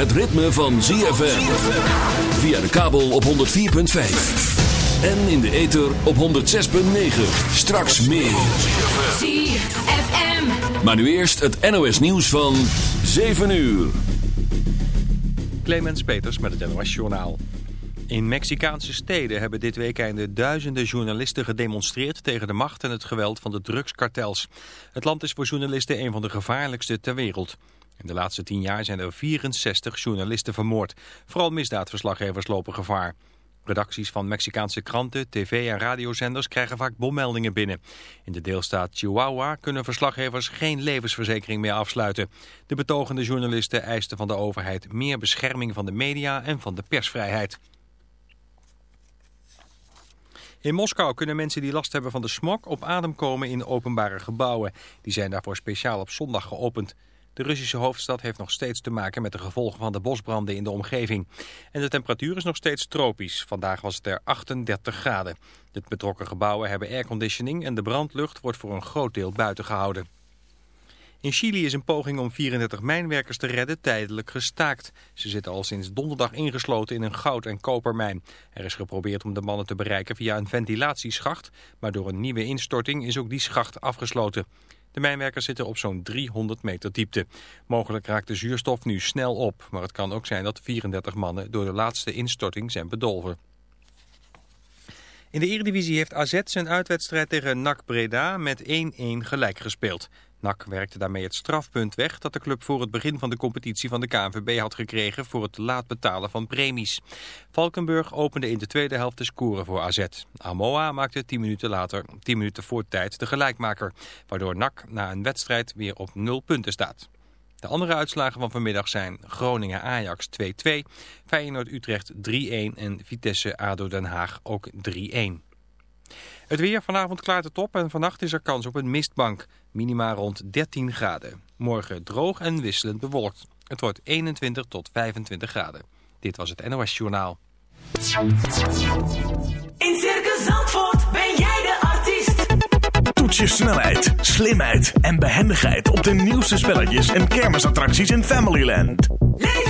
het ritme van ZFM. Via de kabel op 104.5. En in de ether op 106.9. Straks meer. ZFM. Maar nu eerst het NOS nieuws van 7 uur. Clemens Peters met het NOS Journaal. In Mexicaanse steden hebben dit weekende duizenden journalisten gedemonstreerd tegen de macht en het geweld van de drugskartels. Het land is voor journalisten een van de gevaarlijkste ter wereld. In de laatste tien jaar zijn er 64 journalisten vermoord. Vooral misdaadverslaggevers lopen gevaar. Redacties van Mexicaanse kranten, tv- en radiozenders krijgen vaak bommeldingen binnen. In de deelstaat Chihuahua kunnen verslaggevers geen levensverzekering meer afsluiten. De betogende journalisten eisten van de overheid meer bescherming van de media en van de persvrijheid. In Moskou kunnen mensen die last hebben van de smog op adem komen in openbare gebouwen. Die zijn daarvoor speciaal op zondag geopend. De Russische hoofdstad heeft nog steeds te maken met de gevolgen van de bosbranden in de omgeving. En de temperatuur is nog steeds tropisch. Vandaag was het er 38 graden. De betrokken gebouwen hebben airconditioning en de brandlucht wordt voor een groot deel buiten gehouden. In Chili is een poging om 34 mijnwerkers te redden tijdelijk gestaakt. Ze zitten al sinds donderdag ingesloten in een goud- en kopermijn. Er is geprobeerd om de mannen te bereiken via een ventilatieschacht, maar door een nieuwe instorting is ook die schacht afgesloten. De mijnwerkers zitten op zo'n 300 meter diepte. Mogelijk raakt de zuurstof nu snel op, maar het kan ook zijn dat 34 mannen door de laatste instorting zijn bedolven. In de Eredivisie heeft AZ zijn uitwedstrijd tegen NAC Breda met 1-1 gelijk gespeeld. NAC werkte daarmee het strafpunt weg dat de club voor het begin van de competitie van de KNVB had gekregen voor het laat betalen van premies. Valkenburg opende in de tweede helft de score voor AZ. Amoa maakte 10 minuten later, 10 minuten voor tijd de gelijkmaker, waardoor NAC na een wedstrijd weer op 0 punten staat. De andere uitslagen van vanmiddag zijn Groningen-Ajax 2-2, Feyenoord-Utrecht 3-1 en Vitesse-ADO Den Haag ook 3-1. Het weer vanavond klaart het op en vannacht is er kans op een mistbank. Minima rond 13 graden. Morgen droog en wisselend bewolkt. Het wordt 21 tot 25 graden. Dit was het NOS Journaal. In Circus Zandvoort ben jij de artiest. Toets je snelheid, slimheid en behendigheid op de nieuwste spelletjes en kermisattracties in Familyland. Leef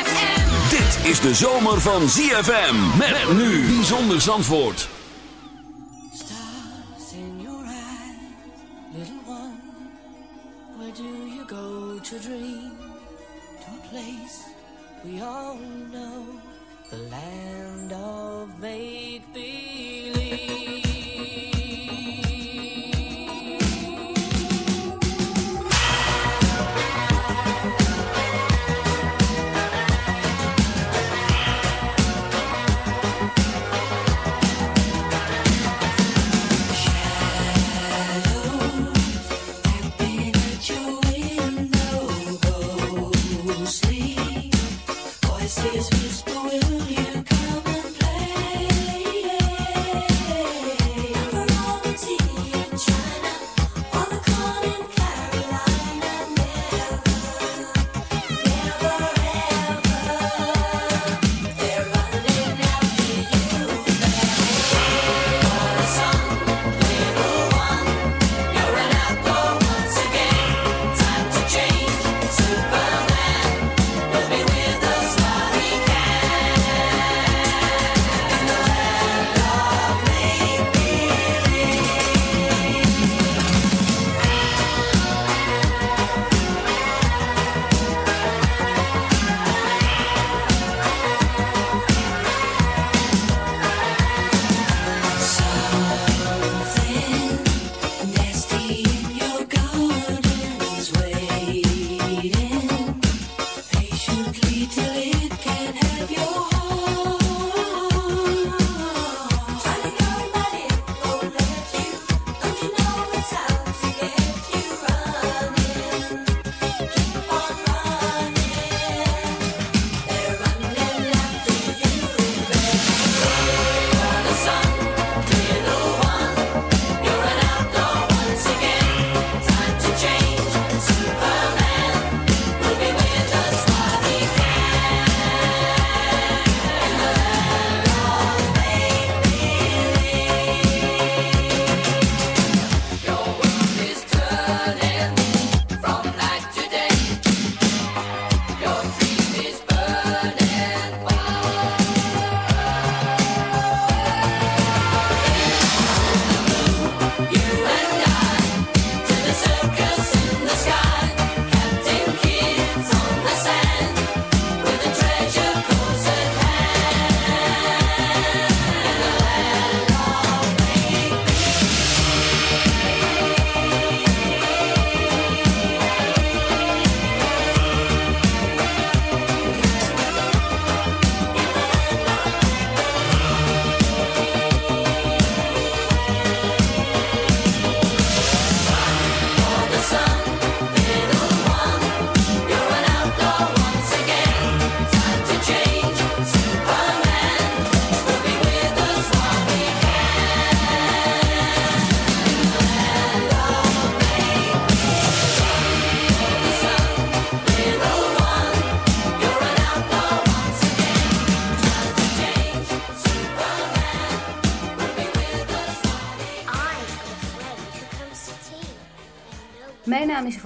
Is de zomer van ZFM. Met nu bijzonder Zandvoort.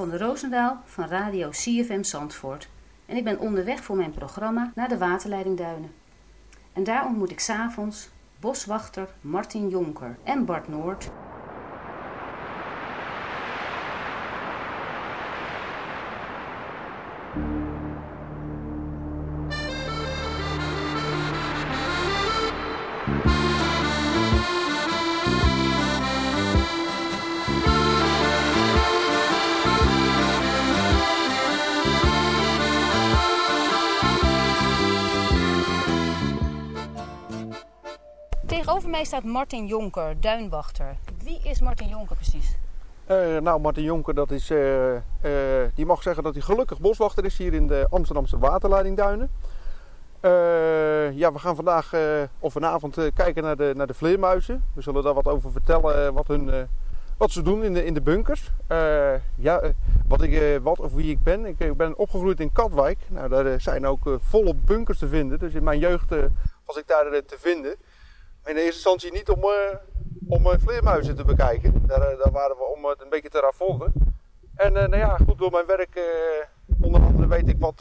Is Yvonne Roosendaal van radio CFM Zandvoort. En ik ben onderweg voor mijn programma naar de waterleidingduinen. En daar ontmoet ik s'avonds boswachter Martin Jonker en Bart Noord. Mij staat Martin Jonker, duinwachter. Wie is Martin Jonker precies? Eh, nou, Martin Jonker, dat is, eh, eh, die mag zeggen dat hij gelukkig boswachter is hier in de Amsterdamse waterleidingduinen. Ja, we gaan vandaag of vanavond kijken naar de, naar de vleermuizen. We zullen daar wat over vertellen, wat, hun, wat ze doen in de, in de bunkers. ja, wat ik, wat of wie ik ben. Ik, ik ben opgegroeid in Katwijk. Nou, daar zijn ook volop bunkers te vinden. Dus in mijn jeugd was ik daar te vinden. In eerste instantie niet om, uh, om uh, vleermuizen te bekijken. Daar, uh, daar, waren we om het een beetje te raffolden. En nou ja, goed, door mijn werk onder andere weet ik wat,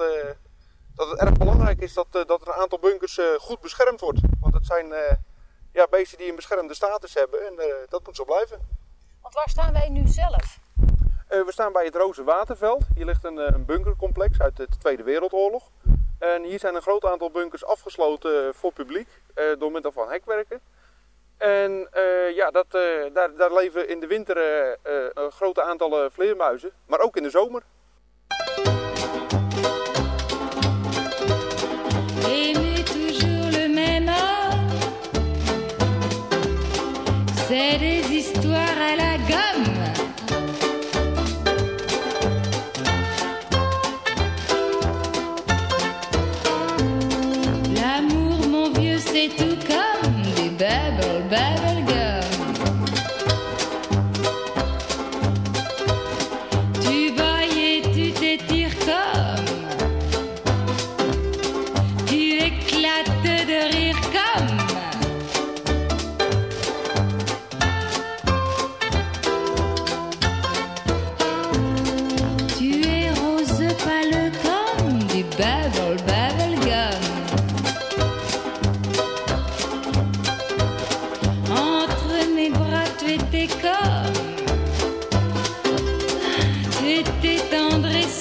dat het erg belangrijk is dat, dat er een aantal bunkers goed beschermd wordt. Want het zijn ja, beesten die een beschermde status hebben en dat moet zo blijven. Want waar staan wij nu zelf? we staan bij het Roze Waterveld. Hier ligt een, een bunkercomplex uit de Tweede Wereldoorlog. En hier zijn een groot aantal bunkers afgesloten voor publiek uh, door middel van hekwerken. En uh, ja, dat, daar, daar, leven in de winter een grote aantallen vleermuizen, maar ook in de zomer.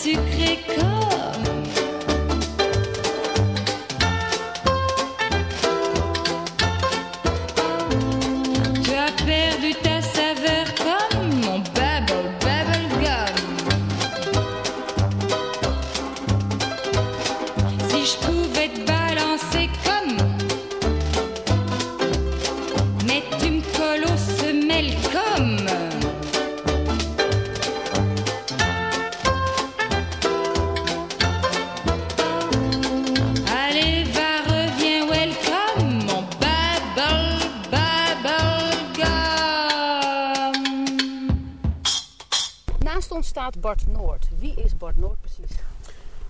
Sucré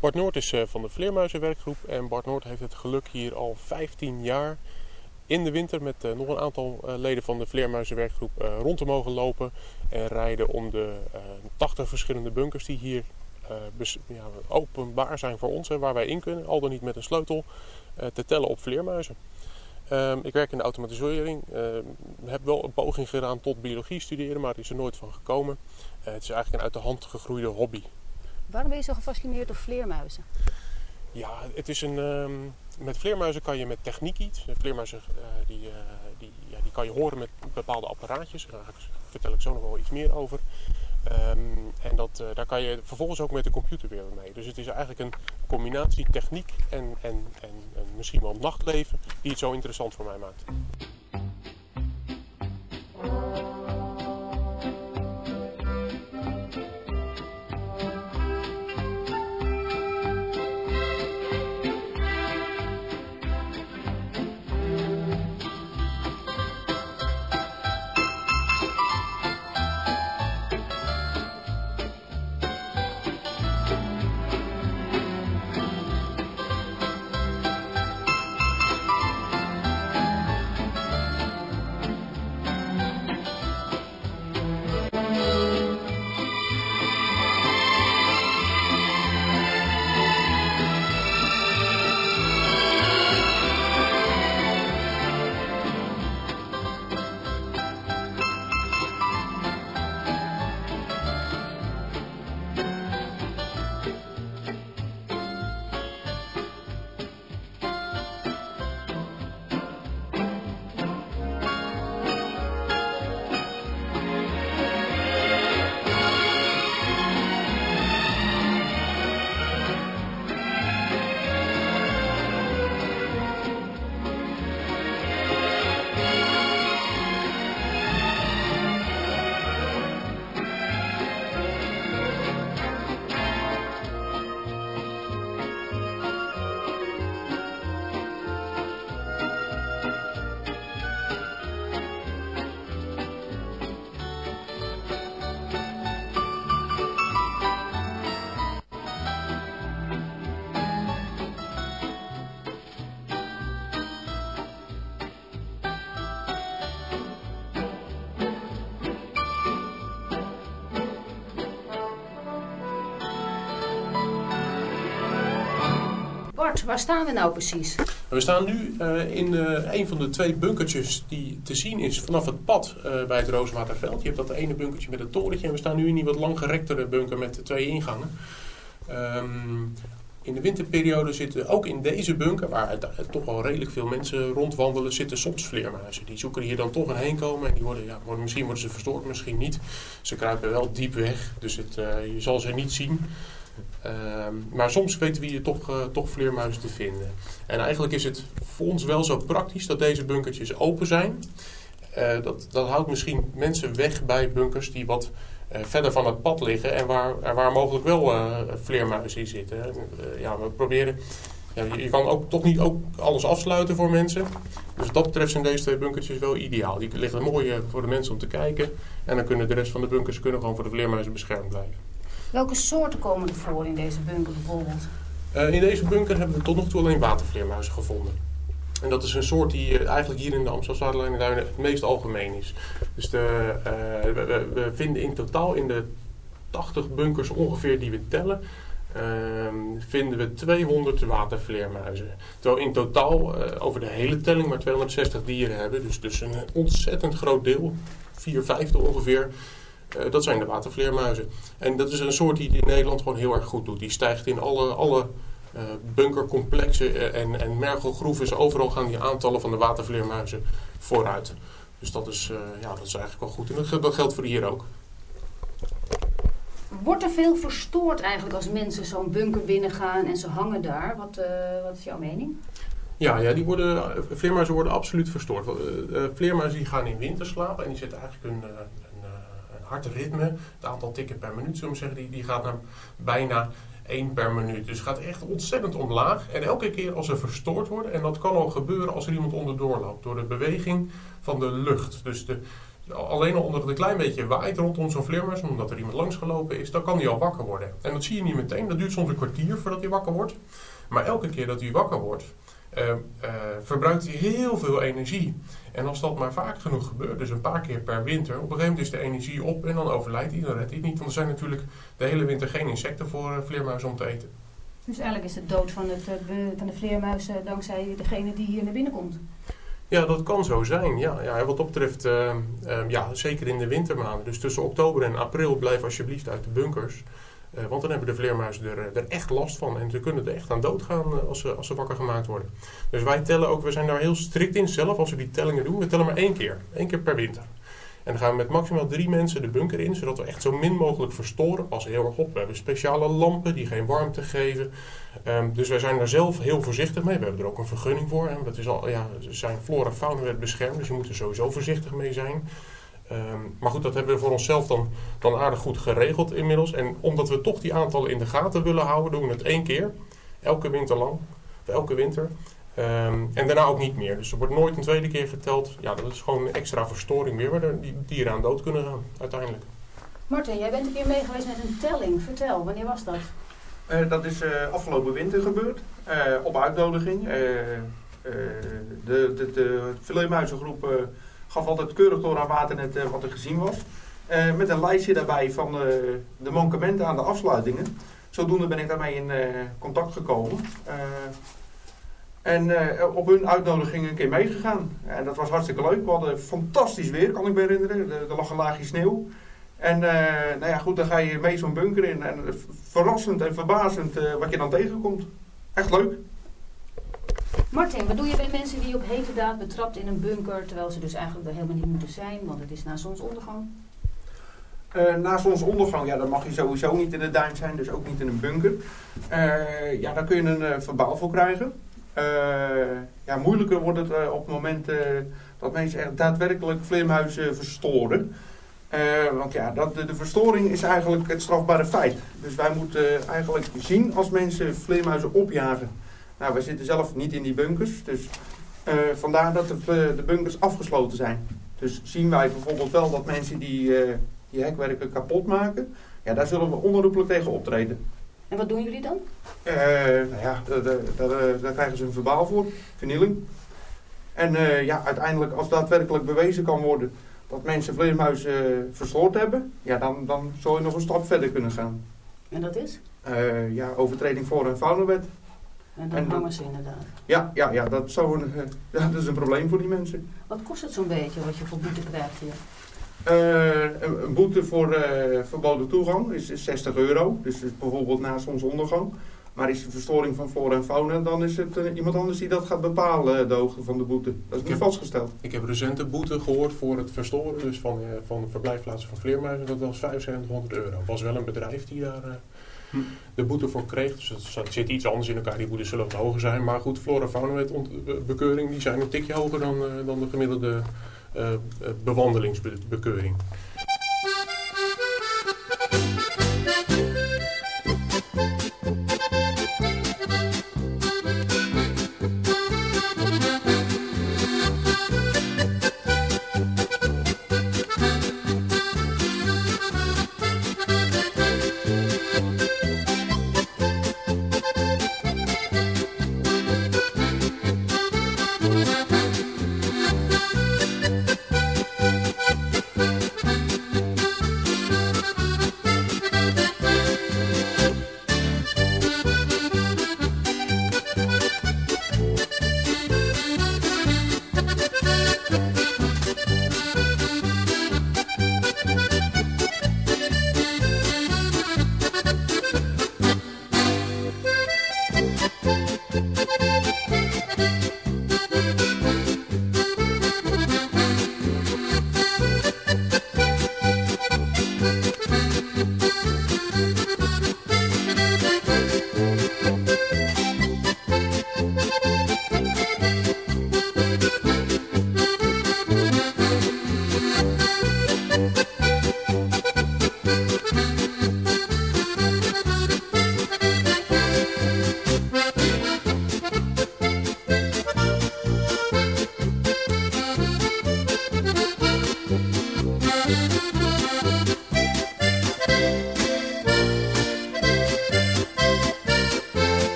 Bart Noord is uh, van de Vleermuizenwerkgroep en Bart Noord heeft het geluk hier al 15 jaar in de winter met uh, nog een aantal uh, leden van de Vleermuizenwerkgroep rond te mogen lopen en rijden om de 80 verschillende bunkers die hier openbaar zijn voor ons, hè, waar wij in kunnen, al dan niet met een sleutel, te tellen op vleermuizen. Um, ik werk in de automatisering. Uh, heb wel een poging gedaan tot biologie studeren, maar er is er nooit van gekomen. Het is eigenlijk een uit de hand gegroeide hobby. Waarom ben je zo gefascineerd door vleermuizen? Ja, het is een, um, met vleermuizen kan je met techniek iets. Vleermuizen uh, die, die, ja, die kan je horen met bepaalde apparaatjes. Daar vertel ik zo nog wel iets meer over. Um, en dat, daar kan je vervolgens ook met de computer weer mee. Dus het is eigenlijk een combinatie techniek en, en, en, en misschien wel nachtleven die het zo interessant voor mij maakt. Waar staan we nou precies? We staan nu eh, in eh, een van de twee bunkertjes die te zien is vanaf het pad eh, bij het Rooswaterveld. Je hebt dat ene bunkertje met het torentje en we staan nu in die wat langgerektere bunker met de twee ingangen. Ehm, in de winterperiode zitten ook in deze bunker, waar het, toch wel redelijk veel mensen rondwandelen, zitten soms vleermuizen. Die zoeken hier dan toch een heen komen en die worden, ja, worden, misschien worden ze verstoord, misschien niet. Ze kruipen wel diep weg, dus het, je zal ze niet zien. Ehm, maar soms weten we hier toch, eh, toch vleermuizen te vinden. En eigenlijk is het voor ons wel zo praktisch dat deze bunkertjes open zijn. Eh, dat, dat houdt misschien mensen weg bij bunkers die wat eh, verder van het pad liggen en waar, waar mogelijk wel vleermuizen in zitten. En, ja, we proberen. Ja, je, kan ook toch niet ook alles afsluiten voor mensen. Dus wat dat betreft zijn deze twee bunkertjes wel ideaal. Die liggen mooi voor de mensen om te kijken. En dan kunnen de rest van de bunkers kunnen gewoon voor de vleermuizen beschermd blijven. Welke soorten komen er voor in deze bunker bijvoorbeeld? Eh, in deze bunker hebben we tot nog toe alleen watervleermuizen gevonden. En dat is een soort die eh, eigenlijk hier in de Amsterdam-Zuiderlijnduinen het meest algemeen is. Dus de, eh, we, vinden in totaal in de 80 bunkers ongeveer die we tellen, ehm, vinden we 200 watervleermuizen. Terwijl in totaal over de hele telling maar 260 dieren hebben. Dus, dus een ontzettend groot deel, 4 vijfde ongeveer, eh, dat zijn de watervleermuizen. En dat is een soort die in Nederland gewoon heel erg goed doet. Die stijgt in alle, alle eh, bunkercomplexen eh, en, en mergelgroeven. Overal gaan die aantallen van de watervleermuizen vooruit. Dus dat is, ja, dat is eigenlijk wel goed. En dat, geldt- dat geldt voor hier ook. Wordt er veel verstoord eigenlijk als mensen zo'n bunker binnengaan en ze hangen daar? Wat, wat is jouw mening? Ja, ja die worden, vleermuizen worden absoluut verstoord. Vleermuizen die gaan in winterslaap en die zetten eigenlijk een, eh, een, eh, een hard ritme. Het aantal tikken per minuut, zullen we zeggen, die, die gaat naar bijna 1 per minuut. Dus het gaat echt ontzettend omlaag. En elke keer als ze verstoord worden, en dat kan al gebeuren als er iemand onderdoor loopt, door de beweging van de lucht. Dus de, alleen al omdat het een klein beetje waait rondom zo'n vleermuis, omdat er iemand langs gelopen is, dan kan die al wakker worden. En dat zie je niet meteen, dat duurt soms een kwartier voordat hij wakker wordt. Maar elke keer dat hij wakker wordt, eh, eh, verbruikt hij heel veel energie. En als dat maar vaak genoeg gebeurt, dus een paar keer per winter, op een gegeven moment is de energie op en dan overlijdt hij, dan redt hij het niet. Want er zijn natuurlijk de hele winter geen insecten voor eh, vleermuizen om te eten. Dus eigenlijk is de dood van, het, eh, van de vleermuis eh, dankzij degene die hier naar binnen komt. Ja, dat kan zo zijn. Ja, ja, wat dat betreft, eh, eh, ja, zeker in de wintermaanden. Dus tussen oktober en april blijf alsjeblieft uit de bunkers. Eh, want dan hebben de vleermuizen er, eh, er echt last van. En ze kunnen er echt aan doodgaan eh, als, ze, als ze wakker gemaakt worden. Dus wij tellen ook, we zijn daar heel strikt in zelf als we die tellingen doen. We tellen maar één keer. één keer per winter. En dan gaan we met maximaal drie mensen de bunker in, zodat we echt zo min mogelijk verstoren. Passen heel erg op. We hebben speciale lampen die geen warmte geven. Ehm, dus wij zijn daar zelf heel voorzichtig mee. We hebben er ook een vergunning voor. En dat is al, ja, zijn flora fauna werd beschermd, dus je moet er sowieso voorzichtig mee zijn. Ehm, maar goed, dat hebben we voor onszelf dan, dan aardig goed geregeld inmiddels. En omdat we toch die aantallen in de gaten willen houden, doen we het één keer. Elke winter lang. Of elke winter. Ehm, en daarna ook niet meer. Dus er wordt nooit een tweede keer geteld. Ja, dat is gewoon een extra verstoring weer, waar die dieren aan dood kunnen gaan, uiteindelijk. Martin, jij bent een keer mee geweest met een telling. Vertel, wanneer was dat? Eh, dat is eh, afgelopen winter gebeurd, eh, op uitnodiging. Eh, eh, de, de, eh, gaf altijd keurig door aan Waternet eh, wat er gezien was. Eh, met een lijstje daarbij van eh, de mankementen aan de afsluitingen. Zodoende ben ik daarmee in contact gekomen. En op hun uitnodiging een keer meegegaan. En dat was hartstikke leuk. We hadden fantastisch weer, kan ik me herinneren. Er, lag een laagje sneeuw. En nou ja, goed, dan ga je mee zo'n bunker in. En verrassend en verbazend wat je dan tegenkomt. Echt leuk. Martin, wat doe je bij mensen die op hete daad betrapt in een bunker, terwijl ze dus eigenlijk er helemaal niet moeten zijn, want het is na zonsondergang? Eh, na zonsondergang, ja, dan mag je sowieso niet in de duin zijn, dus ook niet in een bunker. Eh, ja, daar kun je een eh, verbaal voor krijgen. Ja, moeilijker wordt het op het moment dat mensen echt daadwerkelijk vleermuizen verstoren. Want ja, dat, de, de verstoring is eigenlijk het strafbare feit. Dus wij moeten eigenlijk zien als mensen vleermuizen opjagen. Nou, wij zitten zelf niet in die bunkers, dus eh, vandaar dat de, eh, de bunkers afgesloten zijn. Dus zien wij bijvoorbeeld wel dat mensen die, eh, die hekwerken kapot maken, ja, daar zullen we onherroepelijk tegen optreden. En wat doen jullie dan? Nou ja, daar, krijgen ze een verbaal voor, vernieling. En ja, uiteindelijk, als daadwerkelijk bewezen kan worden dat mensen vleermuizen eh, verstoord hebben, ja, dan, dan zal je nog een stap verder kunnen gaan. En dat is? Ja, overtreding voor een faunawet. En dan En dan- hangen ze inderdaad. Ja, ja, ja, dat, zou een, eh, ja, dat is een probleem voor die mensen. Wat kost het zo'n beetje wat je voor boete krijgt hier? Eh, een, een boete voor eh, verboden toegang is, is 60 euro. Dus is bijvoorbeeld na zonsondergang. Maar is er verstoring van flora en fauna, dan is het eh, iemand anders die dat gaat bepalen, eh, de hoogte van de boete. Dat is niet heb- vastgesteld. Ik heb recent een boete gehoord voor het verstoren dus van, eh, van de verblijfplaatsen van vleermuizen. Dat was 7500 euro. Het was wel een bedrijf die daar eh, De boete voor kreeg. Dus het zit iets anders in elkaar. Die boetes zullen wat hoger zijn. Maar goed, flora be- bekeuring die zijn een tikje hoger dan, eh, dan de gemiddelde eh, eh, bewandelingsbekeuring.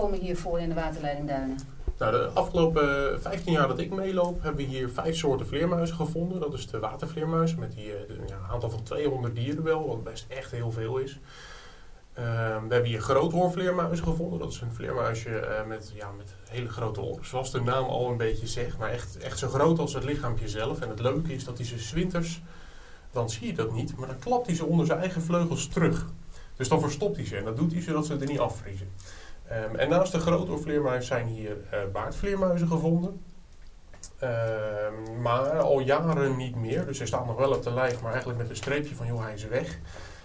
Komen hier voor in de waterleidingduinen? Nou, de afgelopen 15 jaar dat ik meeloop, hebben we hier vijf soorten vleermuizen gevonden. Dat is de watervleermuis met die, eh, een aantal van 200 dieren wel, wat best echt heel veel is. Ehm, we hebben hier groothoorvleermuizen gevonden. Dat is een vleermuisje eh, met, ja, met hele grote oren. Zoals de naam al een beetje zegt, maar echt, echt zo groot als het lichaampje zelf. En het leuke is dat hij ze 's winters, dan zie je dat niet, maar dan klapt hij ze onder zijn eigen vleugels terug. Dus dan verstopt hij ze en dat doet hij zodat ze er niet afvriezen. Ehm, en naast de grootoorvleermuis zijn hier eh, baardvleermuizen gevonden. Ehm, maar al jaren niet meer. Dus hij staat nog wel op de lijf, maar eigenlijk met een streepje van joh, hij is weg.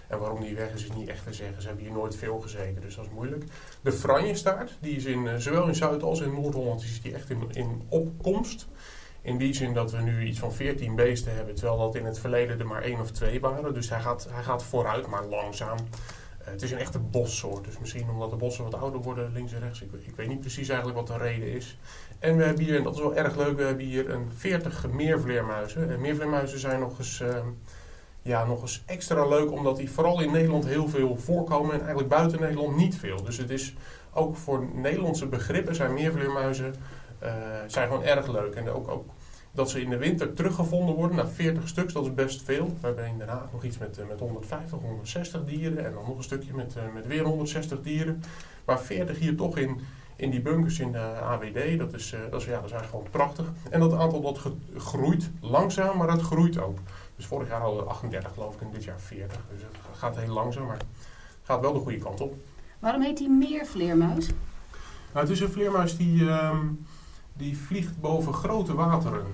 En waarom die weg is, is niet echt te zeggen. Ze hebben hier nooit veel gezeten, dus dat is moeilijk. De franjestaart, die is in, eh, zowel in Zuid- als in Noord-Holland is die echt in, in opkomst. In die zin dat we nu iets van 14 beesten hebben, terwijl dat in het verleden er maar één of twee waren. Dus hij gaat, hij gaat vooruit, maar langzaam. Eh, het is een echte bossoort, dus misschien omdat de bossen wat ouder worden links en rechts. Ik, ik weet niet precies eigenlijk wat de reden is. En we hebben hier, en dat is wel erg leuk, we hebben hier een 40 meervleermuizen. En meervleermuizen zijn nog eens, ehm, ja, nog eens extra leuk, omdat die vooral in Nederland heel veel voorkomen en eigenlijk buiten Nederland niet veel. Dus het is ook voor Nederlandse begrippen zijn meervleermuizen eh, zijn gewoon erg leuk. En ook, ook dat ze in de winter teruggevonden worden, na 40 stuks, dat is best veel. We hebben in Den Haag nog iets met, eh, met 150, 160 dieren en dan nog een stukje met, eh, met weer 160 dieren. Maar 40 hier toch in, in die bunkers in de AWD, dat is, eh, dat is, ja, dat is eigenlijk gewoon prachtig. En dat aantal dat groeit langzaam, maar het groeit ook. Dus vorig jaar hadden we 38 geloof ik en dit jaar 40. Dus het gaat heel langzaam, maar het gaat wel de goede kant op. Waarom heet die meervleermuis? Nou, het is een vleermuis die, ehm, die vliegt boven grote wateren.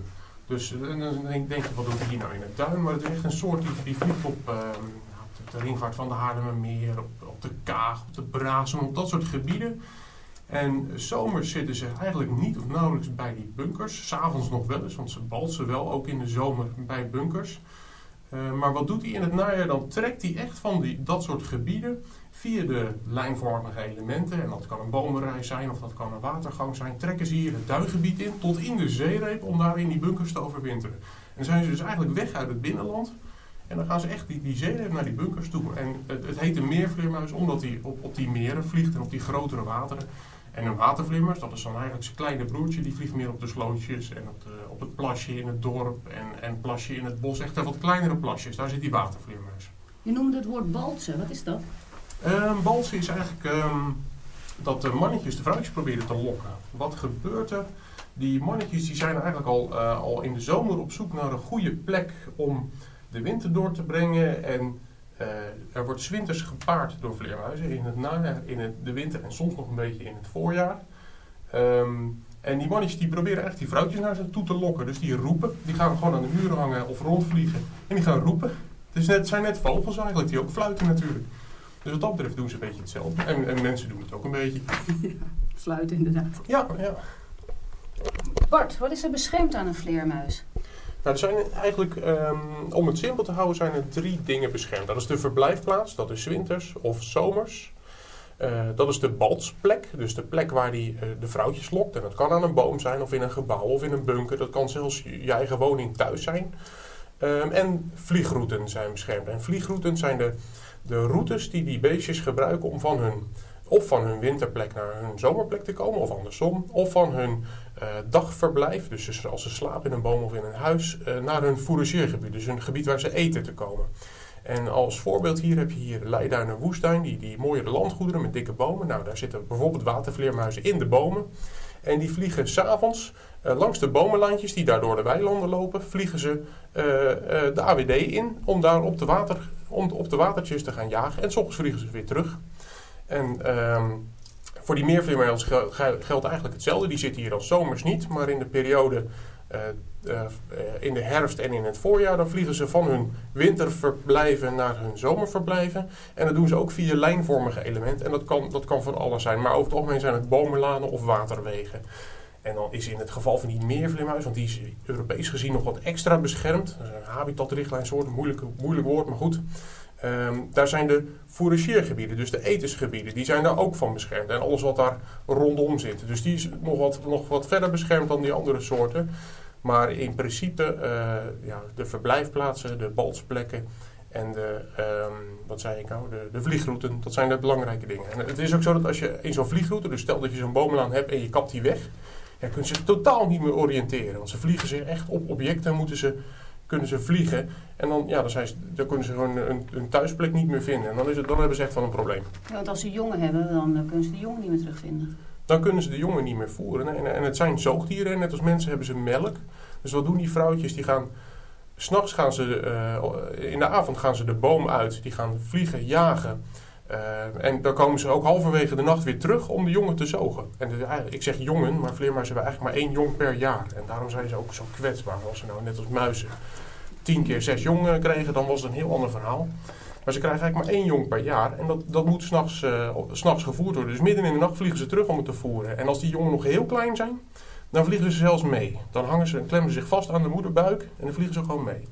Dus eh, dan denk, je, wat doet hij hier nou in het duin? Maar het is echt een soort die, vliegt op, ehm, op de, de ringvaart van de Haarlemmermeer, op, op de Kaag, op de Brazen, op dat soort gebieden. En zomers zitten ze eigenlijk niet of nauwelijks bij die bunkers. S'avonds nog wel eens, want ze balsen wel ook in de zomer bij bunkers. Eh, maar wat doet hij in het najaar? Dan trekt hij echt van die, dat soort gebieden via de lijnvormige elementen, en dat kan een bomenrij zijn of dat kan een watergang zijn, trekken ze hier het duingebied in tot in de zeereep om daar in die bunkers te overwinteren. En zijn ze dus eigenlijk weg uit het binnenland en dan gaan ze echt die, die zeereep naar die bunkers toe. En het, het heet een meervleermuis omdat hij op, op die meren vliegt en op die grotere wateren. En een watervleermuis, dat is dan eigenlijk zijn kleine broertje, die vliegt meer op de slootjes en op, de, op het plasje in het dorp en, en plasje in het bos. Echt wat kleinere plasjes, daar zit die watervleermuis. Je noemde het woord baltsen. Wat is dat? Balsen is eigenlijk ehm, dat de mannetjes de vrouwtjes proberen te lokken. Wat gebeurt er? Die mannetjes die zijn eigenlijk al, eh, al in de zomer op zoek naar een goede plek om de winter door te brengen. En eh, er wordt 's winters gepaard door vleermuizen in het najaar, in het, de winter en soms nog een beetje in het voorjaar. Ehm, en die mannetjes die proberen echt die vrouwtjes naar zich toe te lokken. Dus die roepen, die gaan gewoon aan de muur hangen of rondvliegen. En die gaan roepen. Het, is net, het zijn net vogels eigenlijk, die ook fluiten natuurlijk. Dus wat dat betreft doen ze een beetje hetzelfde. En, en mensen doen het ook een beetje. Fluit inderdaad. Ja, ja. Bart, wat is er beschermd aan een vleermuis? Nou, er zijn eigenlijk, ehm, om het simpel te houden, zijn er drie dingen beschermd. Dat is de verblijfplaats, dat is winters of zomers. Eh, dat is de baltsplek, dus de plek waar die eh, de vrouwtjes lokt. En dat kan aan een boom zijn, of in een gebouw, of in een bunker. Dat kan zelfs je je eigen woning thuis zijn. Ehm, en vliegrouten zijn beschermd. En vliegrouten zijn de, de routes die die beestjes gebruiken om van hun, of van hun winterplek naar hun zomerplek te komen, of andersom. Of van hun eh, dagverblijf, dus als ze- slapen in een boom of in een huis, eh, naar hun fourageergebied. Dus een gebied waar ze eten te komen. En als voorbeeld hier heb je hier Leiduin en Woestijn, die, die mooie landgoederen met dikke bomen. Nou, daar zitten bijvoorbeeld watervleermuizen in de bomen. En die vliegen s'avonds uh, langs de bomenlandjes die daar door de weilanden lopen, vliegen ze de AWD in om daar op de, water, om op de watertjes te gaan jagen. En s ochtends vliegen ze weer terug. En ehm, voor die meervleermuizen gel- gel- geldt eigenlijk hetzelfde. Die zitten hier al zomers niet, maar in de periode eh, eh, in de herfst en in het voorjaar, dan vliegen ze van hun winterverblijven naar hun zomerverblijven. En dat doen ze ook via lijnvormige elementen. En dat kan, dat kan van alles zijn. Maar over het algemeen zijn het bomenlanen of waterwegen. En dan is in het geval van die meervleermuis, want die is Europees gezien nog wat extra beschermd. Dat is een habitatrichtlijnsoort, moeilijk, moeilijk woord, maar goed. Ehm, daar zijn de fourageergebieden, dus de etensgebieden, die zijn daar ook van beschermd. En alles wat daar rondom zit. Dus die is nog wat, nog wat verder beschermd dan die andere soorten. Maar in principe, eh, ja, de verblijfplaatsen, de baltsplekken en de, ehm, wat zei ik nou, de, de vliegrouten, dat zijn de belangrijke dingen. En het is ook zo dat als je in zo'n vliegroute, dus stel dat je zo'n bomenlaan hebt en je kapt die weg, ja, kun je zich totaal niet meer oriënteren. Want ze vliegen zich echt op objecten, moeten ze, kunnen ze vliegen. En dan, ja, dan, zijn ze, dan kunnen ze gewoon een, een thuisplek niet meer vinden. En dan, is het, dan hebben ze echt wel een probleem. Ja, want als ze jongen hebben, dan eh, kunnen ze de jongen niet meer terugvinden. Dan kunnen ze de jongen niet meer voeren. En, en het zijn zoogdieren, en net als mensen hebben ze melk. Dus wat doen die vrouwtjes? Die gaan, s'nachts gaan ze, eh, in de avond gaan ze de boom uit. Die gaan vliegen, jagen. Eh, en dan komen ze ook halverwege de nacht weer terug om de jongen te zogen. En ik zeg jongen, maar vleermuizen hebben eigenlijk maar één jong per jaar. En daarom zijn ze ook zo kwetsbaar. Als ze nou net als muizen tien keer zes jongen kregen, dan was het een heel ander verhaal. Maar ze krijgen eigenlijk maar één jong per jaar. En dat, dat moet s'nachts uh, s'nachts gevoerd worden. Dus midden in de nacht vliegen ze terug om het te voeren. En als die jongen nog heel klein zijn, dan vliegen ze zelfs mee. Dan hangen ze en klemmen ze zich vast aan de moederbuik en dan vliegen ze gewoon mee.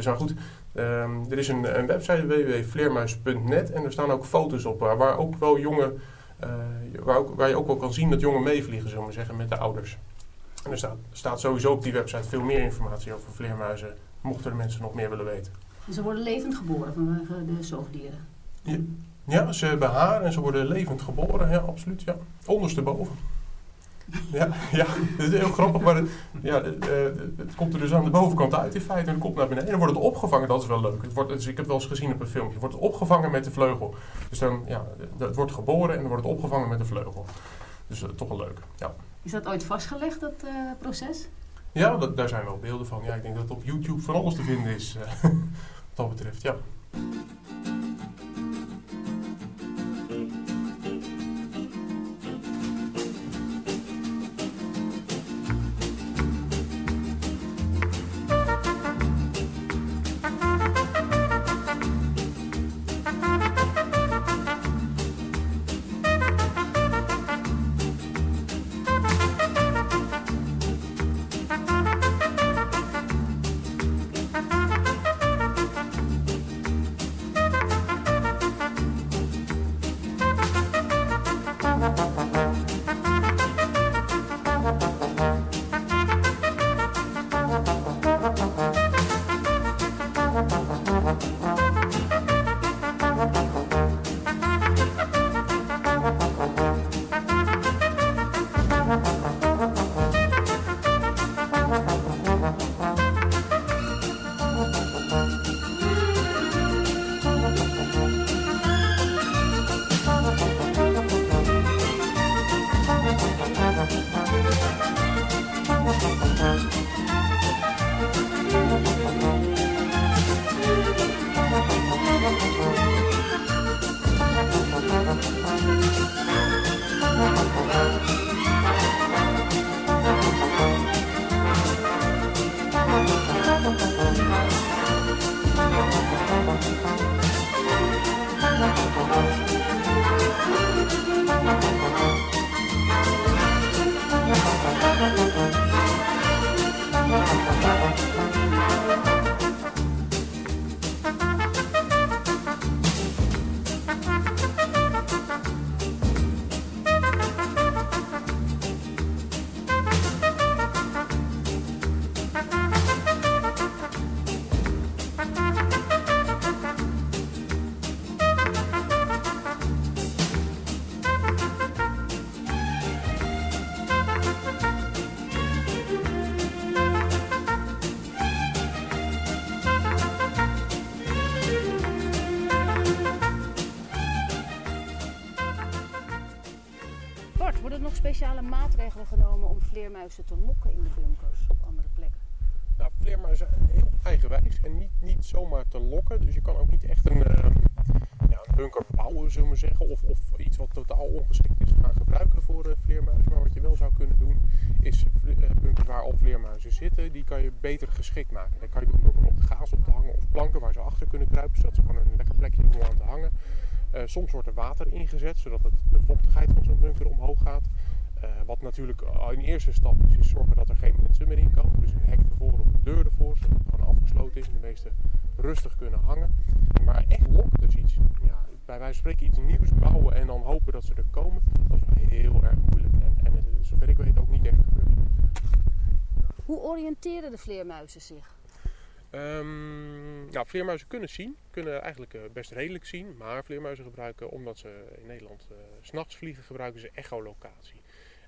Dus nou goed, ehm, er is een, een website www.vleermuis.net en er staan ook foto's op waar, waar ook wel jongen, eh, waar, ook, waar je ook wel kan zien dat jongen meevliegen, zullen we maar zeggen, met de ouders. En er staat, staat sowieso op die website veel meer informatie over vleermuizen, mochten de mensen nog meer willen weten. En ze worden levend geboren vanwege de zoogdieren. Ja, ze hebben haar en ze worden levend geboren, ja, absoluut, ja. Ondersteboven. Ja, ja, het is heel grappig, maar het, ja, het, eh, het komt er dus aan de bovenkant uit in feite en het komt naar beneden. En dan wordt het opgevangen, dat is wel leuk. Het wordt, dus ik heb het wel eens gezien op een filmpje, het wordt opgevangen met de vleugel. Dus dan, ja, het wordt geboren en dan wordt het opgevangen met de vleugel. Dus eh, toch wel leuk, ja. Is dat ooit vastgelegd, dat eh, proces? Ja, dat, daar zijn wel beelden van. Ja, ik denk dat het op YouTube van alles te vinden is, wat dat betreft, ja. Niet, zomaar te lokken. Dus je kan ook niet echt een, ehm, ja, een bunker bouwen, zullen we zeggen. Of, of iets wat totaal ongeschikt is gaan gebruiken voor eh, vleermuizen. Maar wat je wel zou kunnen doen, is vle- eh, bunkers waar al vleermuizen zitten, die kan je beter geschikt maken. Dat kan je doen door bijvoorbeeld gaas op te hangen of planken waar ze achter kunnen kruipen. Zodat ze gewoon een lekker plekje hebben om aan te hangen. Eh, soms wordt er water ingezet, zodat de vochtigheid van zo'n bunker omhoog gaat. Eh, wat natuurlijk al in eerste stap is, is zorgen dat er geen mensen meer in komen. Dus een hek ervoor of een deur ervoor, zodat het gewoon afgesloten is en de meesten rustig kunnen hangen. Maar echt lokken, dus iets, ja, bij wijze van spreken iets nieuws bouwen en dan hopen dat ze er komen, dat is wel heel erg moeilijk. En, en het zover ik weet ook niet echt gebeurd. Hoe oriënteren de vleermuizen zich? Ehm, nou, vleermuizen kunnen zien, kunnen eigenlijk eh, best redelijk zien, maar vleermuizen gebruiken, omdat ze in Nederland eh, s s'nachts vliegen, gebruiken ze echolocatie.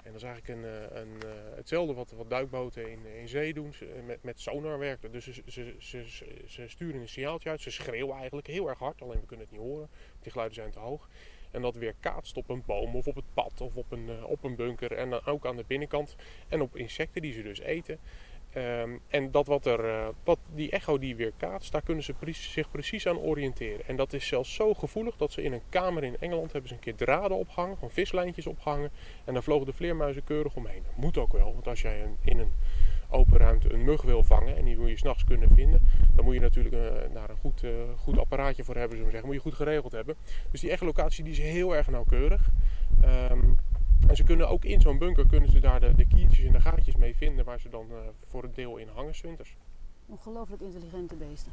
En dat is eigenlijk een, eh, een, eh, hetzelfde wat, wat duikboten in, in zee doen, ze- met, met sonar werken. Dus ze, ze, ze, sturen een signaaltje uit, ze schreeuwen eigenlijk heel erg hard, alleen we kunnen het niet horen, die geluiden zijn te hoog. En dat weer kaatst op een boom of op het pad of op een, eh, op een bunker en dan ook aan de binnenkant. En op insecten die ze dus eten. Ehm, en dat wat, er, eh, wat die echo die weer kaatst, daar kunnen ze zich precies aan oriënteren. En dat is zelfs zo gevoelig dat ze in een kamer in Engeland hebben ze een keer draden opgehangen, gewoon vislijntjes opgehangen. En daar vlogen de vleermuizen keurig omheen. Dat moet ook wel, want als jij een, in een open ruimte een mug wil vangen en die wil je s'nachts kunnen vinden, dan moet je natuurlijk eh, daar een goed, eh, goed apparaatje voor hebben, zeggen. Moet je goed geregeld hebben. Dus die echolocatie die is heel erg nauwkeurig. Ehm, en ze kunnen ook in zo'n bunker kunnen ze daar de, de kiertjes en de gaatjes mee vinden waar ze dan eh, voor het deel in hangen 's winters. Ongelooflijk intelligente beesten.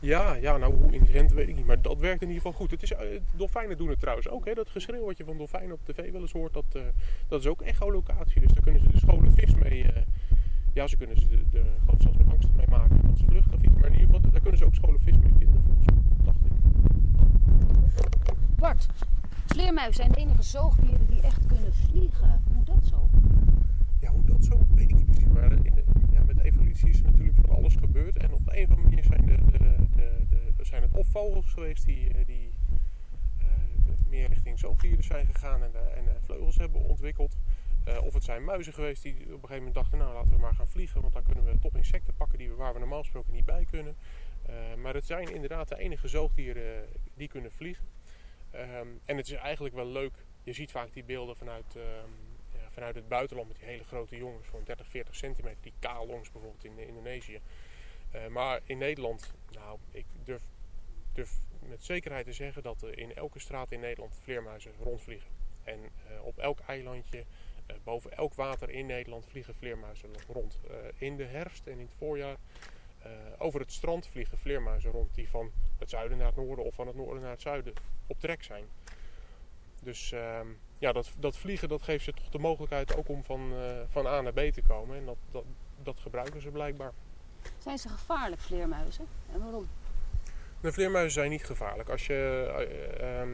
Ja, ja, nou hoe intelligent weet ik niet, maar dat werkt in ieder geval goed. Het is, eh, dolfijnen doen het trouwens ook. Hè? Dat geschreeuw wat je van dolfijnen op tv wel eens hoort, dat, eh, dat is ook echolocatie. Dus daar kunnen ze de schone vis mee... ja, ze kunnen ze de, de, zelfs met angst mee maken dat ze vluchten of iets. Maar in ieder geval, daar kunnen ze ook schone vis mee vinden volgens mij, dacht ik. Bart, vleermuizen zijn de enige zoogdieren die echt kunnen vliegen. Hoe dat zo? Ja, hoe dat zo, weet ik niet precies. Maar in de, ja, met evolutie is er natuurlijk van alles gebeurd. En op de een of andere manier zijn, de, de, de, de, zijn het of vogels geweest die, eh, die eh, de- meer richting zoogdieren zijn gegaan en, en eh, vleugels hebben ontwikkeld. Of het zijn muizen geweest die op een gegeven moment dachten, nou laten we maar gaan vliegen. Want dan kunnen we toch insecten pakken die we, waar we normaal gesproken niet bij kunnen. Maar het zijn inderdaad de enige zoogdieren die kunnen vliegen. Ehm, en het is eigenlijk wel leuk. Je ziet vaak die beelden vanuit, ehm, ja, vanuit het buitenland met die hele grote jongens van 30, 40 centimeter. Die kaalongs bijvoorbeeld in Indonesië. Eh, maar in Nederland, nou, ik durf, durf met zekerheid te zeggen dat er in elke straat in Nederland vleermuizen rondvliegen. En eh, op elk eilandje, eh, boven elk water in Nederland vliegen vleermuizen rond. In de herfst en in het voorjaar eh, over het strand vliegen vleermuizen rond die van het zuiden naar het noorden of van het noorden naar het zuiden op trek zijn. Dus ehm, ja, dat, dat vliegen dat geeft ze toch de mogelijkheid ook om van, eh, van A naar B te komen. En dat, dat, dat gebruiken ze blijkbaar. Zijn ze gevaarlijk, vleermuizen? En waarom? De vleermuizen zijn niet gevaarlijk. Als je, eh, ehm,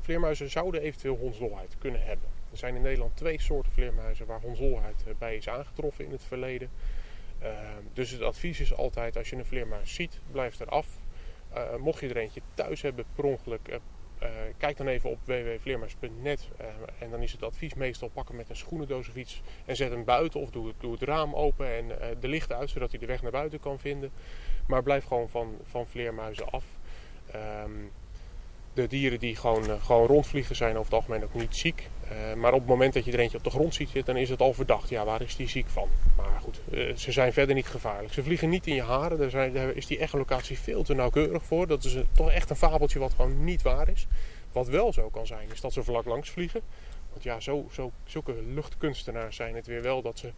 vleermuizen zouden eventueel hondsdolheid kunnen hebben. Er zijn in Nederland twee soorten vleermuizen waar hondsdolheid bij is aangetroffen in het verleden. Ehm, dus het advies is altijd als je een vleermuis ziet, blijf eraf. Eh mocht je er eentje thuis hebben per ongeluk, eh, Eh, kijk dan even op www.vleermuis.net eh, en dan is het advies meestal pakken met een schoenendoos of iets en zet hem buiten of doe, het- raam open en eh, de lichten uit zodat hij de weg naar buiten kan vinden. Maar blijf gewoon van, van vleermuizen af. Ehm, de dieren die gewoon, eh, gewoon rondvliegen zijn over het algemeen ook niet ziek. Eh, maar op het moment dat je er eentje op de grond ziet zitten, dan is het al verdacht. Ja, waar is die ziek van? Maar goed, eh, ze zijn verder niet gevaarlijk. Ze vliegen niet in je haren. Daar, zijn, is die echolocatie veel te nauwkeurig voor. Dat is toch echt een fabeltje wat gewoon niet waar is. Wat wel zo kan zijn, is dat ze vlak langs vliegen. Want ja, zo, zo, zulke luchtkunstenaars zijn het weer wel dat ze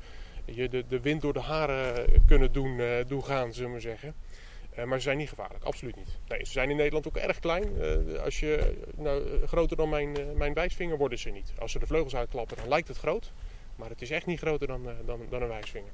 je de, de wind door de haren kunnen doen, eh, doen gaan, zullen we zeggen. Eh, maar ze zijn niet gevaarlijk, absoluut niet. Nee, ze zijn in Nederland ook erg klein. Eh, als je, nou, eh, groter dan mijn, mijn wijsvinger worden ze niet. Als ze de vleugels uitklappen, dan lijkt het groot. Maar het is echt niet groter dan, dan, dan een wijsvinger.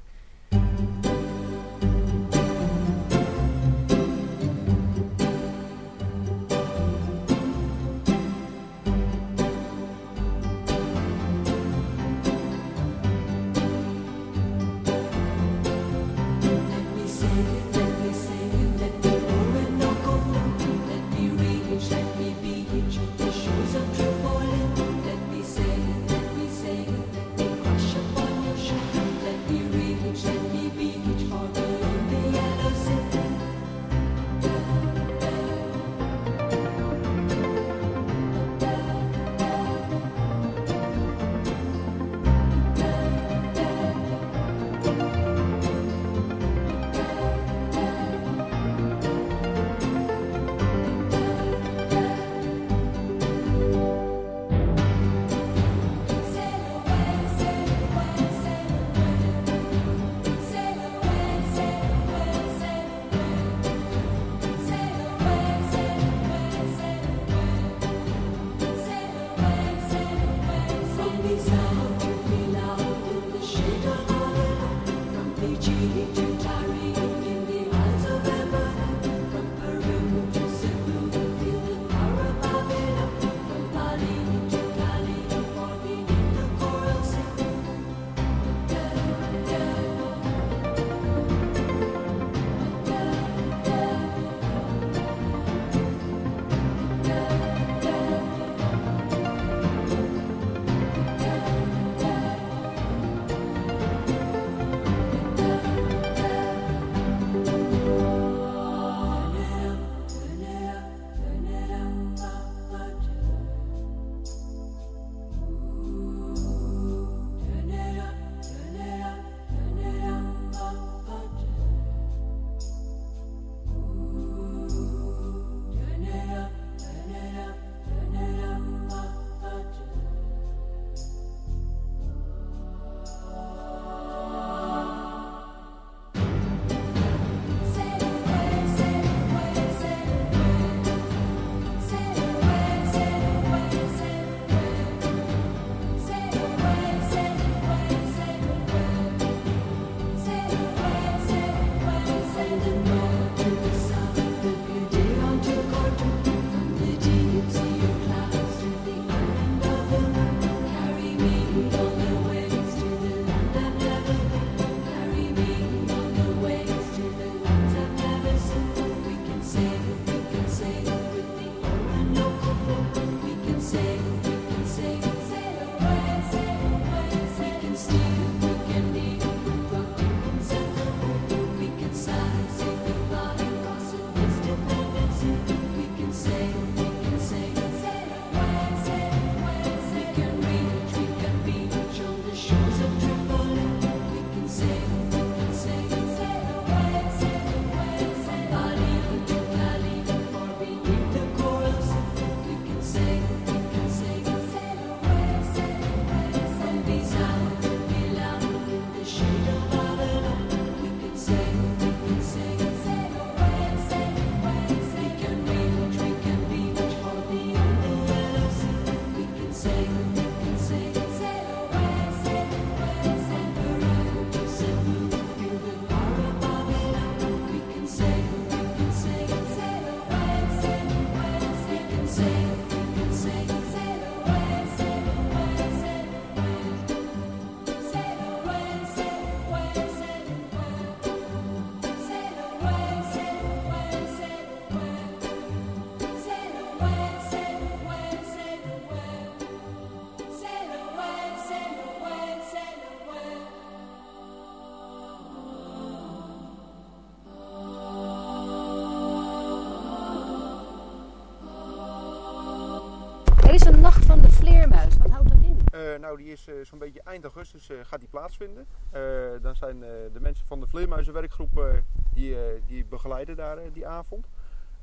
Nou, die is eh, zo'n beetje eind augustus eh, gaat die plaatsvinden. Eh, dan zijn de mensen van de Vleermuizenwerkgroep die, die begeleiden daar die avond.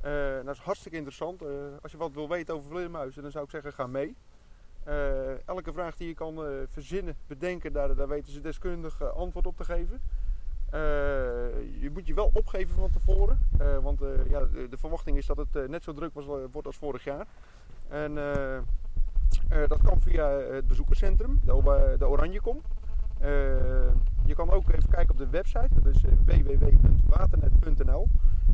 Nou, dat is hartstikke interessant. Als je wat wil weten over vleermuizen, dan zou ik zeggen, ga mee. Elke vraag die je kan verzinnen, bedenken, daar, daar weten ze deskundig antwoord op te geven. Je moet je wel opgeven van tevoren, want ja, de, verwachting is dat het net zo druk wordt als vorig jaar. En dat kan via het bezoekerscentrum, de, de Oranjekom. Eh, je kan ook even kijken op de website, dat is eh, www.waternet.nl.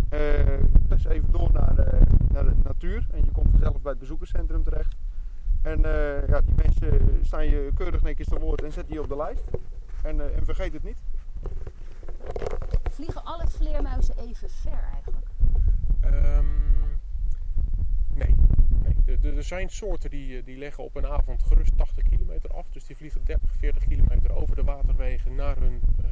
Eh dus even door naar, eh, naar de natuur en je komt vanzelf bij het bezoekerscentrum terecht. En eh, ja, die mensen staan je keurig netjes te woord en zetten je op de lijst. En, eh, en vergeet het niet. Vliegen alle vleermuizen even ver eigenlijk? Ehm. Er- Er, zijn soorten die, eh, die leggen op een avond gerust 80 kilometer af. Dus die vliegen 30, 40 kilometer over de waterwegen naar hun eh,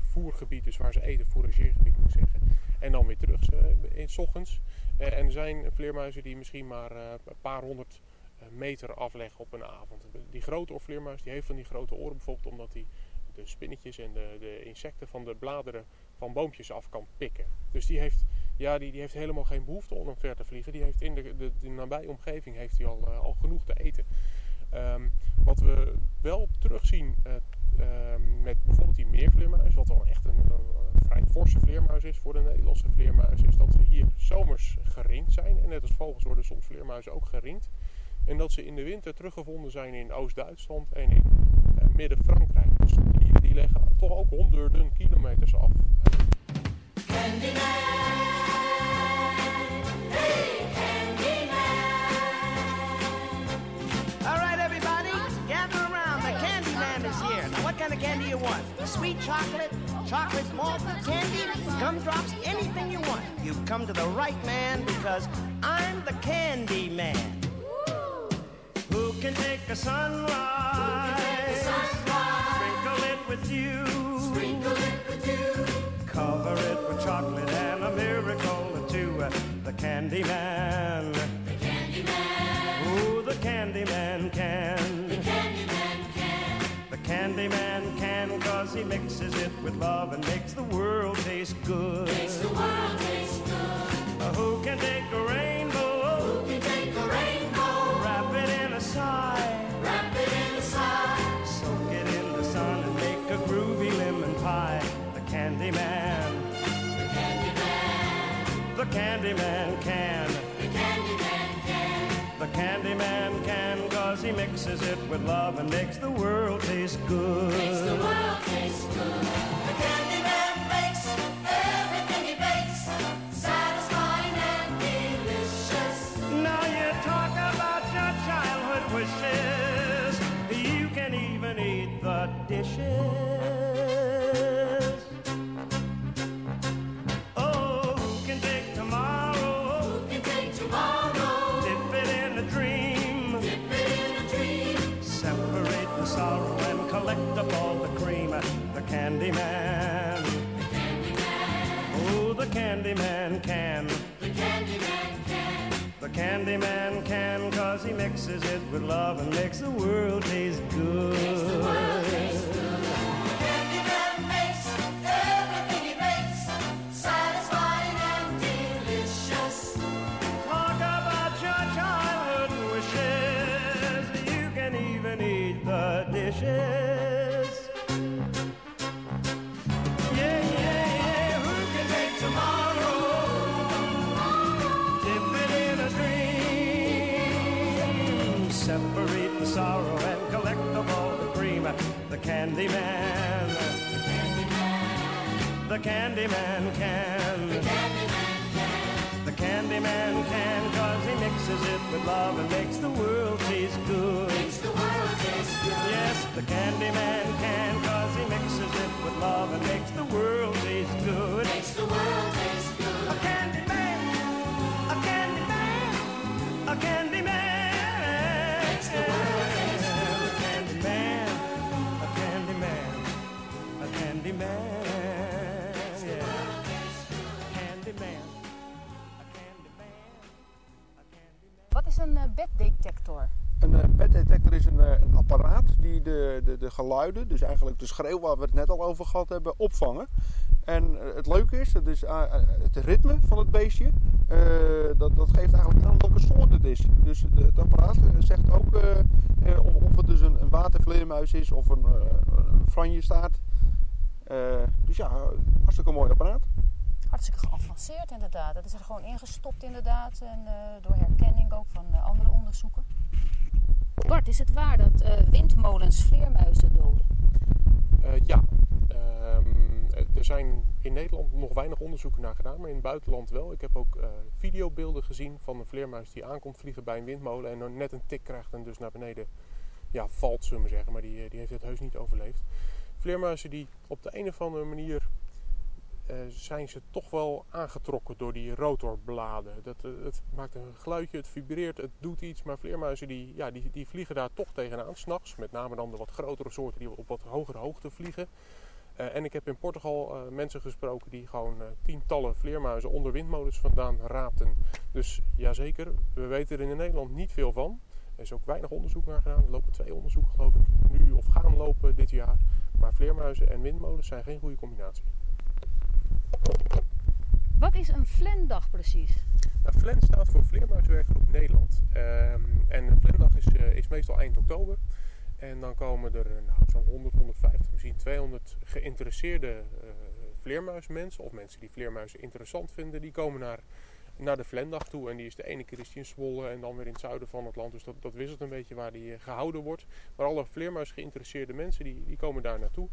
voergebied. Dus waar ze eten, fourageergebied moet ik zeggen. En dan weer terug eh, in 's ochtends. Eh, en er zijn vleermuizen die misschien maar eh, een paar honderd eh, meter afleggen op een avond. Die grote oorvleermuis die heeft van die grote oren bijvoorbeeld omdat hij de spinnetjes en de, de insecten van de bladeren van boompjes af kan pikken. Dus die heeft, ja, die, die heeft helemaal geen behoefte om ver te vliegen. Die heeft in de, de, nabije omgeving heeft hij al, eh, al genoeg te eten. Ehm, wat we wel terugzien eh, ehm, met bijvoorbeeld die meervleermuis, wat al echt een, vrij forse vleermuis is voor de Nederlandse vleermuis, is dat ze hier zomers geringd zijn. En net als vogels worden soms vleermuizen ook geringd. En dat ze in de winter teruggevonden zijn in Oost-Duitsland en in eh, Midden-Frankrijk. Dus die, die leggen toch ook honderden kilometers af. Sweet chocolate, chocolate malt candy, gumdrops, anything you want. You've come to the right man because I'm the candy man. Who can take a sunrise? Sprinkle it with you. Sprinkle it with you. Cover it with chocolate and a miracle or two. The candy man. The candy man. Ooh, the candy man can. Can cause he mixes it with love and makes the world taste good. Makes the world taste good. Uh, who can take a rainbow? Who can take a rainbow? Wrap it in a sigh. Wrap it in a sigh. Soak it in the sun and make a groovy lemon pie. The candy man. The candy man. The candy man can. The candy man can. The candy man can cause he mixes it with love and makes the world taste good. faces it with love. Dus eigenlijk de schreeuw waar we het net al over gehad hebben, opvangen. En eh, het leuke is, dat is eh, eh, het ritme van het beestje, dat, dat geeft eigenlijk aan welke soort het is. Dus het, het apparaat zegt ook of, of het dus een, een watervleermuis is of een, een franjestaart. Eh, dus ja, hartstikke mooi apparaat. Hartstikke geavanceerd inderdaad. Dat is er gewoon ingestopt inderdaad. En door herkenning ook van andere onderzoeken. Bart, is het waar dat eh, windmolens vleermuizen doden? Eh, ja, Ehm, er zijn in Nederland nog weinig onderzoeken naar gedaan, maar in het buitenland wel. Ik heb ook eh, videobeelden gezien van een vleermuis die aankomt vliegen bij een windmolen en dan net een tik krijgt en dus naar beneden ja, valt, zullen we zeggen. Maar die, eh, die heeft het heus niet overleefd. Vleermuizen die op de een of andere manier eh, zijn ze toch wel aangetrokken door die rotorbladen. Dat, eh, het maakt een geluidje, het vibreert, het doet iets. Maar vleermuizen die, ja, die, die vliegen daar toch tegenaan, s'nachts. Met name dan de wat grotere soorten die op wat hogere hoogte vliegen. Eh, en ik heb in Portugal eh, mensen gesproken die gewoon eh, tientallen vleermuizen onder windmolens vandaan raapten. Dus jazeker, we weten er in Nederland niet veel van. Er is ook weinig onderzoek naar gedaan. Er lopen twee onderzoeken geloof ik nu of gaan lopen dit jaar. Maar vleermuizen en windmolens zijn geen goede combinatie. Wat is een Flendag precies? Nou, Flen staat voor Vleermuiswerkgroep Nederland. Ehm, en een Flendag is, eh, is meestal eind oktober. En dan komen er eh, nou, zo'n 100, 150, misschien 200 geïnteresseerde eh, vleermuismensen. Of mensen die vleermuizen interessant vinden. Die komen naar, naar de Vlendag toe. En die is de ene keer is in Zwolle en dan weer in het zuiden van het land. Dus dat, dat wisselt een beetje waar die eh, gehouden wordt. Maar alle vleermuis geïnteresseerde mensen die, die komen daar naartoe.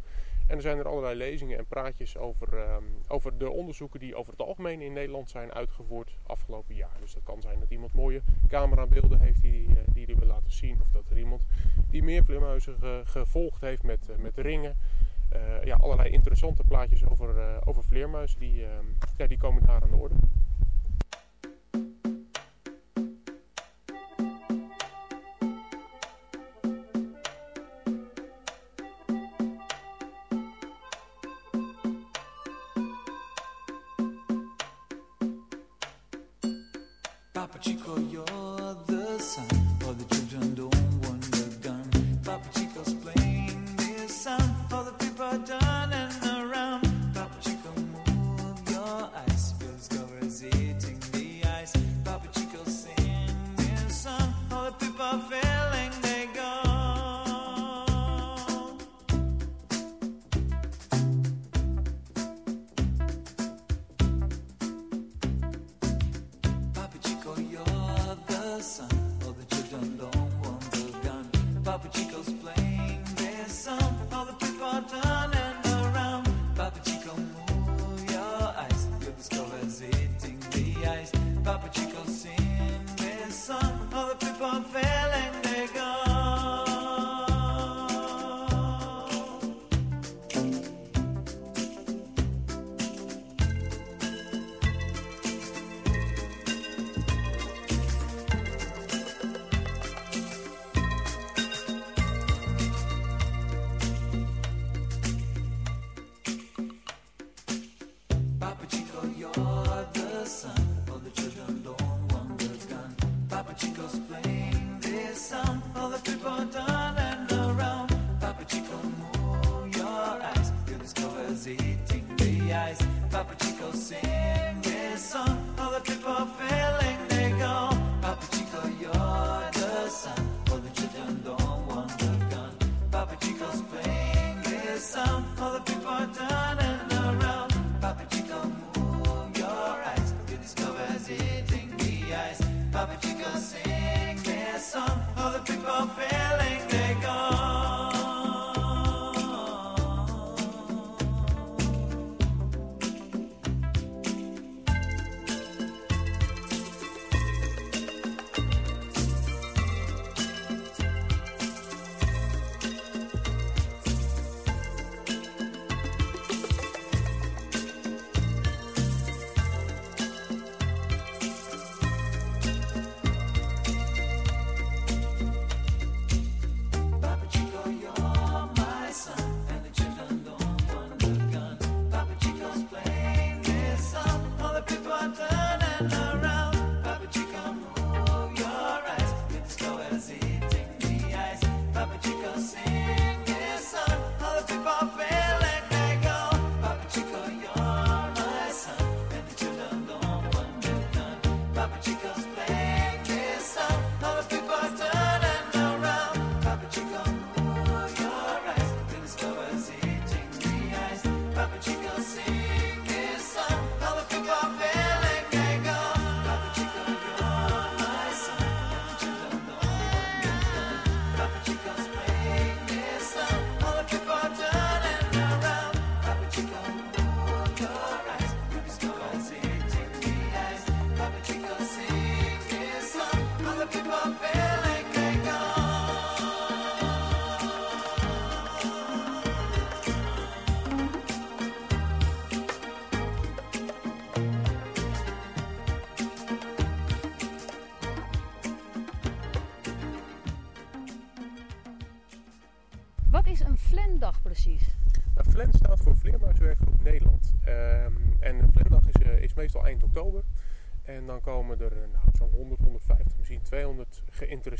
En er zijn er allerlei lezingen en praatjes over, ehm, over de onderzoeken die over het algemeen in Nederland zijn uitgevoerd afgelopen jaar. Dus dat kan zijn dat iemand mooie camerabeelden heeft die hij die, die wil laten zien. Of dat er iemand die meer vleermuizen ge- gevolgd heeft met, eh, met ringen. Eh, ja, allerlei interessante plaatjes over, eh, over vleermuizen die, ehm, ja, die komen daar aan de orde.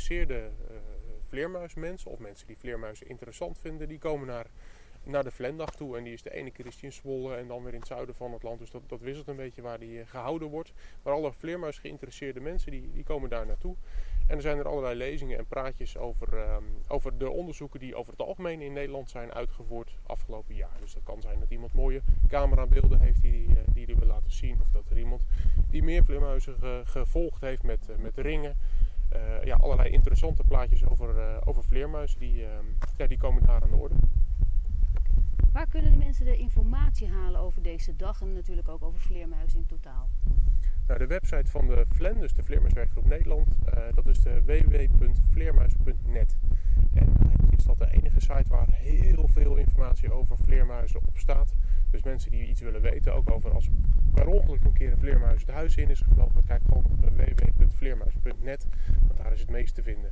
Geïnteresseerde eh, vleermuismensen. Of mensen die vleermuizen interessant vinden. Die komen naar, naar de Flendag toe. En die is de ene keer in Zwolle en dan weer in het zuiden van het land. Dus dat, dat wisselt een beetje waar die eh, gehouden wordt. Maar alle vleermuis geïnteresseerde mensen die, die komen daar naartoe. En er zijn er allerlei lezingen en praatjes over, ehm, over de onderzoeken die over het algemeen in Nederland zijn uitgevoerd afgelopen jaar. Dus dat kan zijn dat iemand mooie camerabeelden heeft die die, eh, die wil laten zien. Of dat er iemand die meer vleermuizen ge- gevolgd heeft met, met ringen. Eh, ja, allerlei interessante plaatjes over, eh, over vleermuizen die, ehm, ja, die komen daar aan de orde. Waar kunnen de mensen de informatie halen over deze dag en natuurlijk ook over vleermuizen in totaal? Nou, de website van de FLEN, dus de Vleermuiswerkgroep Nederland, eh, dat is de www.vleermuis.net. En eigenlijk is dat de enige site waar heel veel informatie over vleermuizen op staat. Dus mensen die iets willen weten, ook over als per ongeluk een keer een vleermuis het huis in is gevlogen, kijk gewoon op eh, www.vleermuis.net, want daar is het meest te vinden.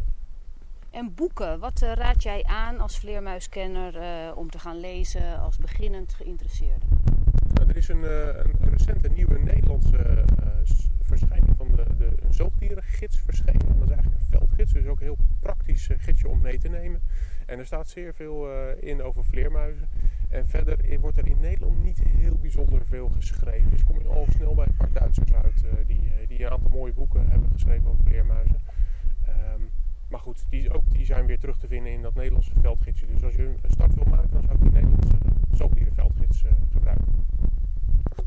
En boeken, wat eh, raad jij aan als vleermuiskenner eh, om te gaan lezen als beginnend geïnteresseerde? Nou, er is een, een, recente nieuwe Nederlandse verschijning van de, de, een zoogdierengids verschenen. En dat is eigenlijk een veldgids, dus ook een heel praktisch gidsje om mee te nemen. En er staat zeer veel in over vleermuizen. En verder eh, wordt er in Nederland niet heel bijzonder veel geschreven. Dus kom je al snel bij een paar Duitsers uit eh, die, eh, die een aantal mooie boeken hebben geschreven over vleermuizen. Ehm, maar goed, die, ook die zijn weer terug te vinden in dat Nederlandse veldgidsje. Dus als je een start wil maken, dan zou ik die Nederlandse zoogdierenveldgids eh, gebruiken.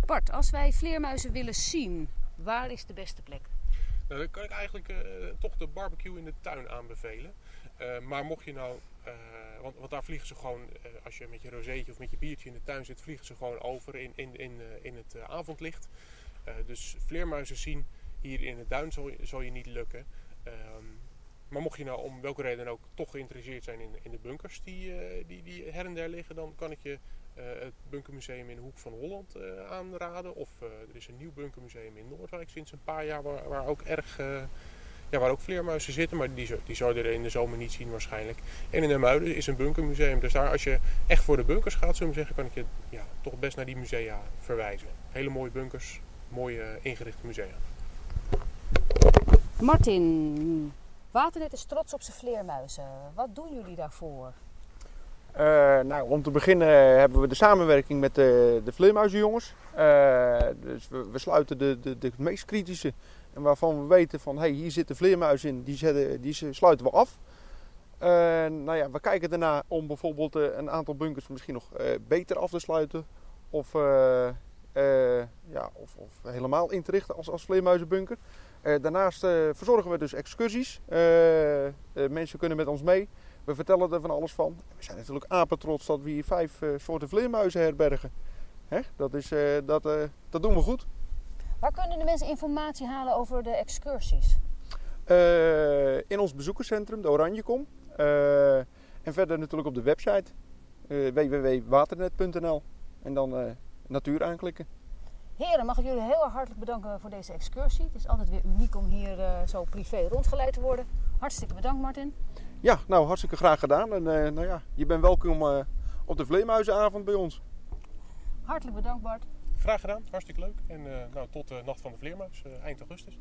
Bart, als wij vleermuizen willen zien, waar is de beste plek? Nou, dan kan ik eigenlijk eh, toch de barbecue in de tuin aanbevelen. Eh, maar mocht je nou, eh, want, want daar vliegen ze gewoon, eh, als je met je rozeetje of met je biertje in de tuin zit, vliegen ze gewoon over in, in, in, eh, in het eh, avondlicht. Eh, dus vleermuizen zien hier in de duin zal, zal je niet lukken. Ehm, maar mocht je nou om welke reden ook toch geïnteresseerd zijn in, in de bunkers die, eh, die, die her en der liggen, dan kan ik je eh, het bunkermuseum in de Hoek van Holland eh, aanraden. Of eh, er is een nieuw bunkermuseum in Noordwijk sinds een paar jaar waar, waar ook erg eh, ja, waar ook vleermuizen zitten, maar die, zou- die zou je er in de zomer niet zien waarschijnlijk. En in de Muiden is een bunkermuseum. Dus daar, als je echt voor de bunkers gaat, zullen we zeggen, kan ik je ja, toch best naar die musea verwijzen. Hele mooie bunkers, mooie eh, ingerichte musea. Martin, Waternet is trots op zijn vleermuizen. Wat doen jullie daarvoor? Eh, nou, om te beginnen hebben we de samenwerking met de, de vleermuizenjongens. Eh, dus we, we sluiten de, de, de meest kritische en waarvan we weten van hey, hier zit de vleermuis in, die, zetten, die sluiten we af. Eh, nou ja, we kijken daarna om bijvoorbeeld eh, een aantal bunkers misschien nog eh, beter af te sluiten. Of, eh, ja, of, of helemaal in te richten als, als vleermuizenbunker. Daarnaast verzorgen we dus excursies. Mensen kunnen met ons mee. We vertellen er van alles van. We zijn natuurlijk apetrots dat we hier vijf soorten vleermuizen herbergen. Hè? Dat, is, dat, dat doen we goed. Waar kunnen de mensen informatie halen over de excursies? Eh, in ons bezoekerscentrum, de Oranjekom. Eh, en verder natuurlijk op de website eh, www.waternet.nl. En dan natuur aanklikken. Heren, mag ik jullie heel erg hartelijk bedanken voor deze excursie. Het is altijd weer uniek om hier zo privé rondgeleid te worden. Hartstikke bedankt Martin. Ja, nou hartstikke graag gedaan. En nou ja, je bent welkom op de Vleermuizenavond bij ons. Hartelijk bedankt Bart. Graag gedaan, hartstikke leuk. En eh, nou, tot de Nacht van de Vleermuis, eh, eind augustus.